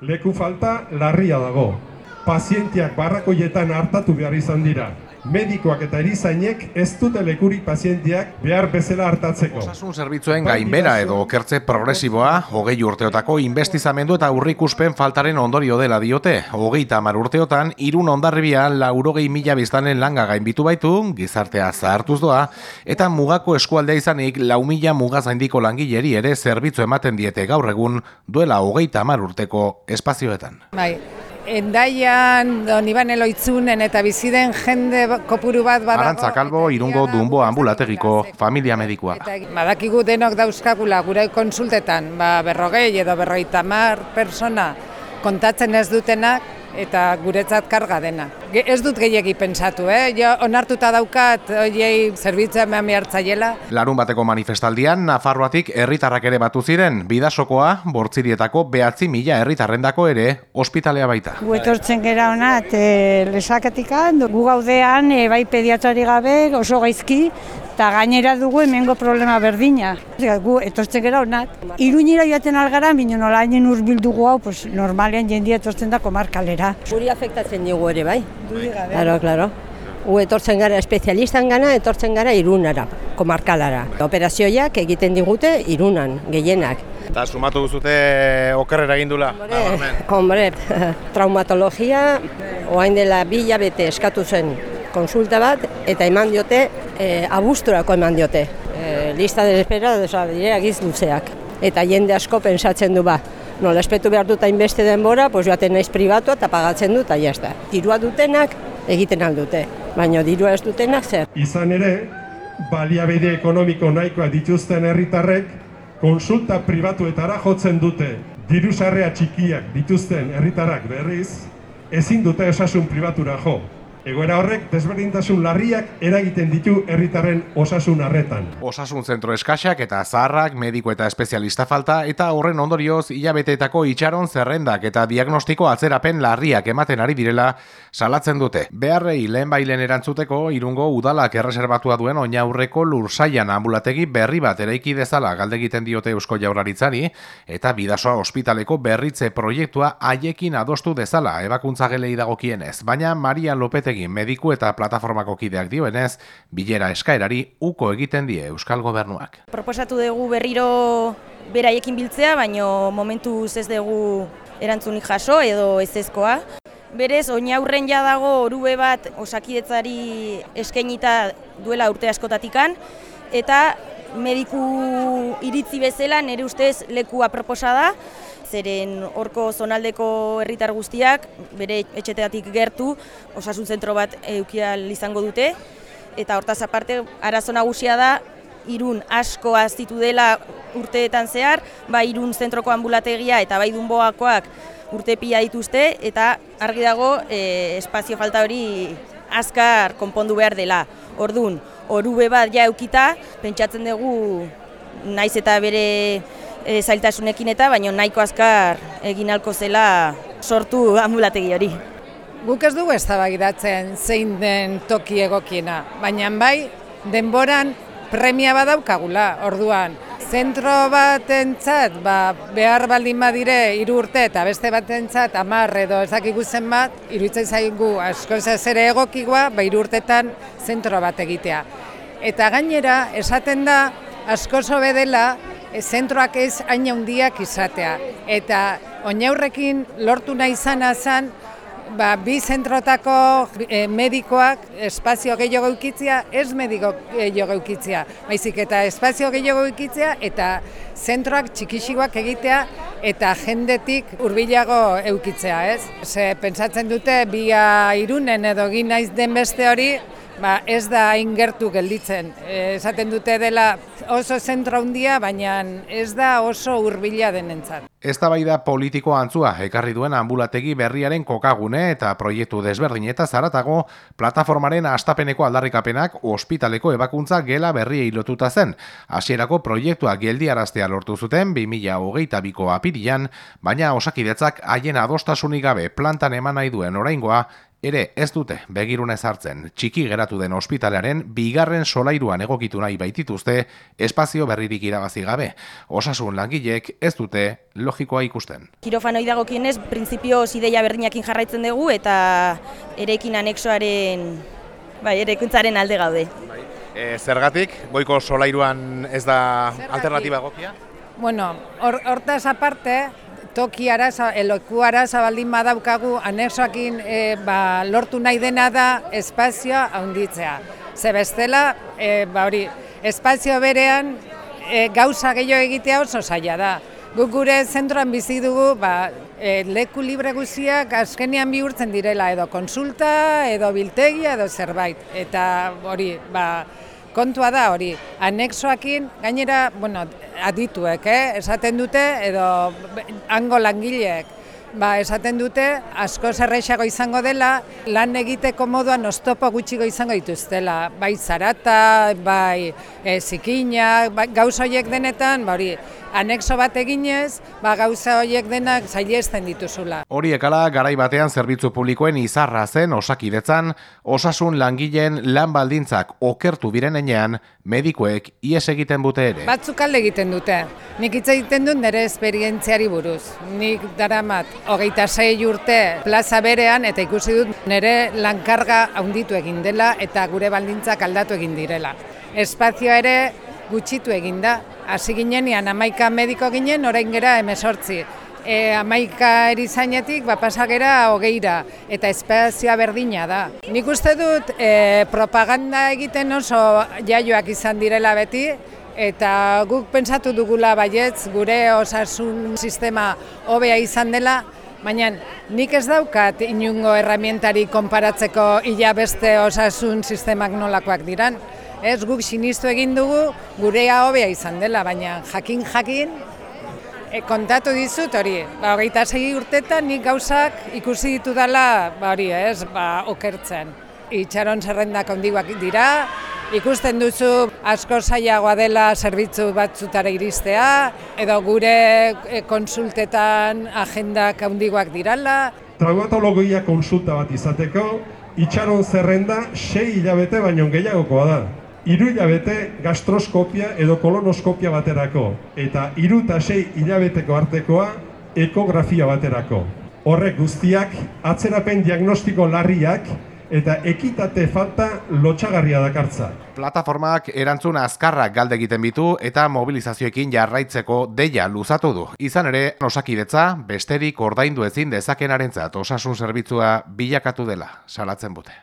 leku falta larria dago. Pazientiak barrakoietan hartatu behar izan dira. Medikoak eta erizainek ez dute lekurik pazientiak behar bezala hartatzeko. Osasun zerbitzuen gainbera edo okertze progresiboa, hogei urteotako investizamendu eta urrikuspen faltaren ondorio dela diote. Hogei tamar urteotan, irun ondarribia laurogei mila biztanen langa gainbitu baitu, gizartea zahartuz doa, eta mugako eskualdea izanik lau mila mugaz haindiko langileri ere zerbitzu ematen diete gaur egun duela hogei tamar urteko espazioetan. Bai, Endaian, don Iban Eloitzunen eta biziden jende kopuru bat badago. Arantza Kalbo, irungo dunbo ambulategiko familia medikoa. Badakigu denok dauzkagula gure konsultetan, ba, berrogei edo berroita mar persona kontatzen ez dutenak, eta guretzat karga dena. Ez dut gehiegi pentsatu, eh? Jo, onartuta daukat, oiei, zerbitzua eman behartzaiela. Larun bateko manifestaldian, Nafarroatik herritarrak ere batu ziren, bidasokoa, bortzirietako behatzi mila herritarrendako ere, ospitalea baita. Gu etortzen gera honat, e, lesaketikan, gu gaudean, e, bai pediatrari gabe, oso gaizki, eta gainera dugu hemengo problema berdina. Gu etortzen gara honat. Iruñira joaten algara, bino nola hainen urbildugu hau, pues, normalean jendia etortzen da komarkalera. Guri afektatzen dugu ere, bai? Claro, claro. Gu etortzen gara espezialistan gana, etortzen gara irunara, komarkalara. Operazioak egiten digute irunan, gehienak. Eta sumatu duzute okerrera egin dula? Hombre, traumatologia, oain dela bila bete eskatu zen konsulta bat, eta eman diote, e, abusturako eman diote. E, lista de espera, oza, dire, agiz luzeak. Eta jende asko pensatzen du ba, nola espetu behar dut hainbeste denbora, pues joaten naiz pribatu eta pagatzen dut, eta jazta. Dirua dutenak egiten aldute, baina dirua ez dutenak zer. Izan ere, baliabide ekonomiko nahikoa dituzten herritarrek, konsulta pribatuetara jotzen dute. Diru sarrea txikiak dituzten herritarrak berriz, ezin dute osasun pribatura jo. Egoera horrek desberdintasun larriak eragiten ditu herritarren osasun arretan. Osasun zentro eskaxak eta zaharrak, mediko eta espezialista falta eta horren ondorioz hilabeteetako itxaron zerrendak eta diagnostiko atzerapen larriak ematen ari direla salatzen dute. Beharrei lehen bailen erantzuteko irungo udalak erreserbatua duen oinaurreko lursaian ambulategi berri bat eraiki dezala galdegiten diote Eusko Jaurlaritzari eta bidasoa ospitaleko berritze proiektua haiekin adostu dezala ebakuntza gelei dagokienez. Baina Maria Lopete egin mediku eta plataformako kideak dioenez, bilera eskaerari uko egiten die Euskal Gobernuak. Proposatu dugu berriro beraiekin biltzea, baino momentu ez dugu erantzunik jaso edo ez ezkoa. Berez, oinaurren ja dago orube bat osakidetzari eskainita duela urte askotatikan, eta mediku iritzi bezala nire ustez lekua proposa da, zeren horko zonaldeko herritar guztiak bere etxeteatik gertu osasun zentro bat eukial izango dute eta hortaz aparte arazo nagusia da irun asko aztitu dela urteetan zehar, bai irun zentroko ambulategia eta bai dunboakoak urte pila dituzte eta argi dago e, espazio falta hori azkar konpondu behar dela. Ordun, orube bat ja eukita, pentsatzen dugu naiz eta bere e, zailtasunekin eta baino nahiko azkar egin alko zela sortu ambulategi hori. Guk ez dugu eztabaidatzen zein den toki egokiena, baina bai denboran premia badaukagula orduan. Zentro batentzat ba, behar baldin badire hiru urte eta beste batentzat hamar edo ezakigu bat, iruditzen zaigu asko ez ere egokigoa, ba hiru urtetan zentro bat egitea. Eta gainera esaten da asko sobe zentroak ez hain handiak izatea. Eta oinaurrekin lortu nahi izan azan, ba, bi zentrotako e, medikoak espazio gehiago eukitzia, ez mediko gehiago eukitzia. Baizik eta espazio gehiago eukitzia eta zentroak txikixikoak egitea eta jendetik hurbilago eukitzea, ez? Ze pentsatzen dute bia irunen edo egin naiz den beste hori, ba, ez da hain gertu gelditzen. E, esaten dute dela oso zentro handia, baina ez da oso hurbila denentzat. Ez da bai da politiko antzua ekarri duen ambulategi berriaren kokagune eta proiektu desberdin eta zaratago plataformaren astapeneko aldarrikapenak ospitaleko ebakuntza gela berria ilotuta zen. Hasierako proiektua geldiaraztea lortu zuten 2008 biko apirian, baina osakidetzak haien adostasunik gabe plantan eman nahi duen oraingoa ere ez dute begirune sartzen txiki geratu den ospitalearen bigarren solairuan egokitu nahi baitituzte espazio berririk irabazi gabe. Osasun langilek ez dute logikoa ikusten. Kirofanoi dagokienez, printzipio ideia berdinakin jarraitzen dugu eta erekin anexoaren, bai, erekuntzaren alde gaude. E, zergatik, goiko solairuan ez da Zergatik? alternatiba egokia? Bueno, hor- hortaz aparte, toki araza, eloku araza baldin badaukagu, anexoakin e, ba, lortu nahi dena da espazioa haunditzea. Ze bestela, e, ba hori, espazio berean e, gauza gehiago egitea oso zaila da. Guk gure zentroan bizi dugu, ba, e, leku libre guziak azkenean bihurtzen direla edo konsulta, edo biltegia, edo zerbait. Eta hori, ba, kontua da hori, anexoakin, gainera, bueno, adituek, eh? esaten dute, edo hango langileek, ba, esaten dute, asko zerrexago izango dela, lan egiteko moduan oztopo gutxigo izango dituztela, bai zarata, bai e, zikina, bai, gauza horiek denetan, ba, hori, anexo bat eginez, ba, gauza horiek denak zailesten dituzula. Horiekala garai batean zerbitzu publikoen izarra zen osakidetzan, osasun langileen lan baldintzak okertu birenean, medikuek ies egiten bute ere. Batzuk alde egiten dute. Nik hitz egiten dut nire esperientziari buruz. Nik daramat hogeita sei urte plaza berean eta ikusi dut nire lankarga haunditu egin dela eta gure baldintzak aldatu egin direla. Espazioa ere gutxitu egin da. Hasi ginenean amaika mediko ginen, orain gera emesortzi. E, amaika erizainetik ba, pasagera hogeira eta espazioa berdina da. Nik uste dut e, propaganda egiten oso jaioak izan direla beti eta guk pentsatu dugula baietz gure osasun sistema hobea izan dela, baina nik ez daukat inungo herramientari konparatzeko ila beste osasun sistemak nolakoak diran. Ez guk sinistu egin dugu gurea hobea izan dela, baina jakin jakin E, kontatu dizut hori, ba, hogeita segi urtetan nik gauzak ikusi ditu dela, ba, hori ez, ba, okertzen. Itxaron zerrendak ondiguak dira, ikusten duzu asko zailagoa dela zerbitzu batzutara iristea, edo gure e, konsultetan agendak handiguak dirala, Traumatologia konsulta bat izateko, itxaron zerrenda sei hilabete baino gehiagokoa da. Hiru hilabete gastroskopia edo kolonoskopia baterako, eta hiru eta sei hilabeteko artekoa ekografia baterako. Horrek guztiak atzerapen diagnostiko larriak eta ekitate falta lotxagarria dakartza. Plataformak erantzun azkarrak galde egiten bitu eta mobilizazioekin jarraitzeko deia luzatu du. Izan ere, osakidetza besterik ordaindu ezin dezakenarentzat osasun zerbitzua bilakatu dela salatzen bute.